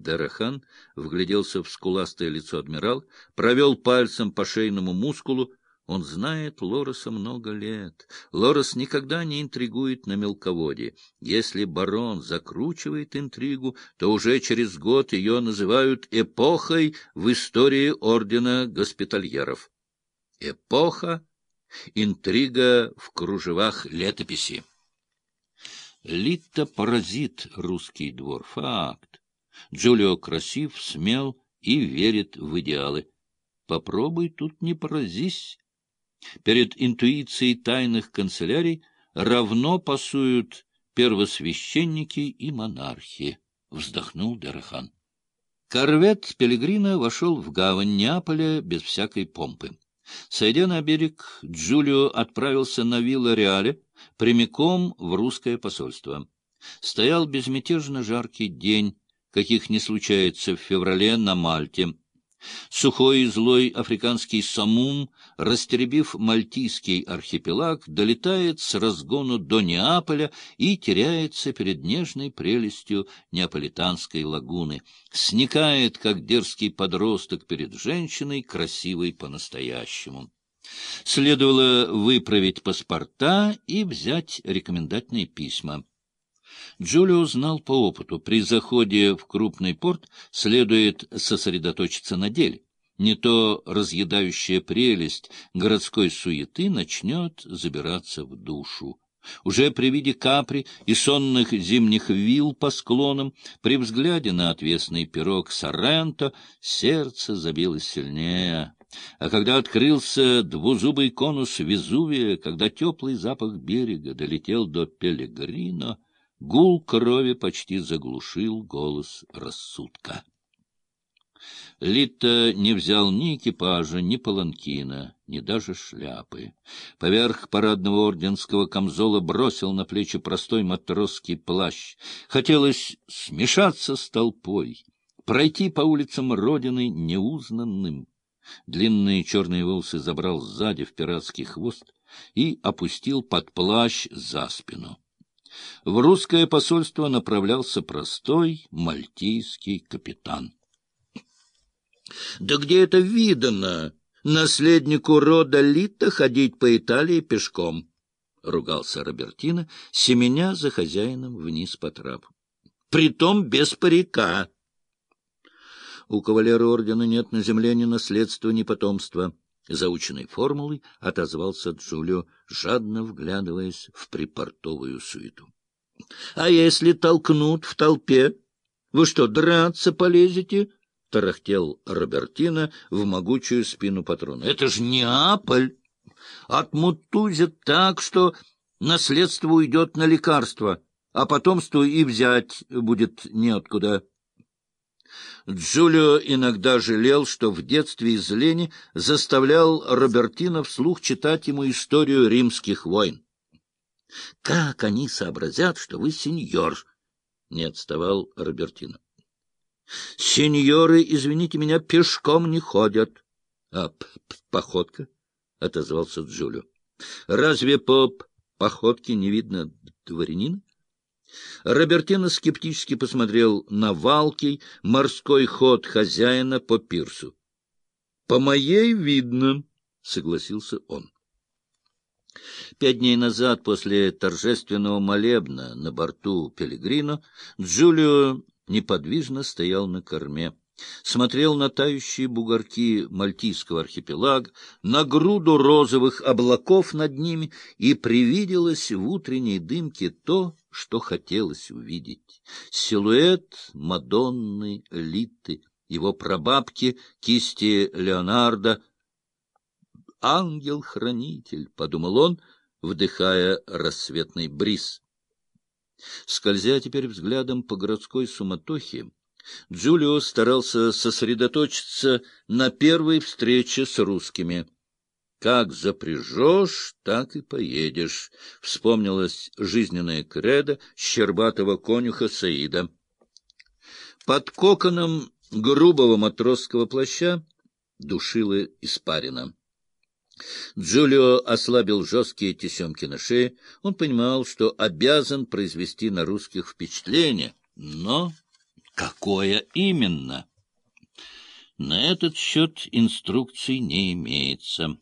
Дарахан вгляделся в скуластое лицо адмирал, провел пальцем по шейному мускулу. Он знает Лореса много лет. Лорес никогда не интригует на мелководье. Если барон закручивает интригу, то уже через год ее называют эпохой в истории ордена госпитальеров. Эпоха — интрига в кружевах летописи. Литта поразит русский двор. Факт. Джулио красив, смел и верит в идеалы. Попробуй тут не поразись. Перед интуицией тайных канцелярий равно пасуют первосвященники и монархи, — вздохнул Дерахан. Корвет Пелегрина вошел в гавань Неаполя без всякой помпы. Сойдя на берег, Джулио отправился на Вилла-Реале, прямиком в русское посольство. Стоял безмятежно жаркий день, каких не случается в феврале на Мальте. Сухой и злой африканский самум, растеребив мальтийский архипелаг, долетает с разгону до Неаполя и теряется перед нежной прелестью неаполитанской лагуны, сникает, как дерзкий подросток перед женщиной, красивой по-настоящему. Следовало выправить паспорта и взять рекомендательные письма. Джулио знал по опыту, при заходе в крупный порт следует сосредоточиться на деле. Не то разъедающая прелесть городской суеты начнет забираться в душу. Уже при виде капри и сонных зимних вил по склонам, при взгляде на отвесный пирог Соренто, сердце забилось сильнее. А когда открылся двузубый конус Везувия, когда теплый запах берега долетел до Пелегрино, Гул крови почти заглушил голос рассудка. Литта не взял ни экипажа, ни паланкина, ни даже шляпы. Поверх парадного орденского камзола бросил на плечи простой матросский плащ. Хотелось смешаться с толпой, пройти по улицам Родины неузнанным. Длинные черные волосы забрал сзади в пиратский хвост и опустил под плащ за спину. В русское посольство направлялся простой мальтийский капитан. — Да где это видано? Наследнику рода Лита ходить по Италии пешком, — ругался Робертино, семеня за хозяином вниз по трапу. — Притом без парика. У кавалера ордена нет на земле ни наследства, ни потомства. Заученной формулой отозвался Джулио, жадно вглядываясь в припортовую суету. — А если толкнут в толпе? Вы что, драться полезете? — тарахтел Робертино в могучую спину патрона. — Это ж Неаполь! Отмутузят так, что наследство уйдет на лекарство, а потомство и взять будет неоткуда. Джулио иногда жалел, что в детстве из лени заставлял Робертино вслух читать ему историю римских войн. — Как они сообразят, что вы сеньор? — не отставал Робертино. — Сеньоры, извините меня, пешком не ходят. — А походка? — отозвался Джулио. — Разве по походке не видно дворянина? Робертино скептически посмотрел на валкий морской ход хозяина по пирсу. — По моей видно, — согласился он. Пять дней назад, после торжественного молебна на борту Пелегрино, Джулио неподвижно стоял на корме смотрел на тающие бугорки Мальтийского архипелага, на груду розовых облаков над ними, и привиделось в утренней дымке то, что хотелось увидеть. Силуэт Мадонны Литы, его прабабки, кисти Леонардо. «Ангел-хранитель», — подумал он, вдыхая рассветный бриз. Скользя теперь взглядом по городской суматохе, Джулио старался сосредоточиться на первой встрече с русскими. «Как запряжешь, так и поедешь», — вспомнилась жизненная кредо щербатого конюха Саида. Под коконом грубого матросского плаща душила испарина. Джулио ослабил жесткие тесемки на шее. Он понимал, что обязан произвести на русских впечатление, но Какое именно? На этот счет инструкций не имеется.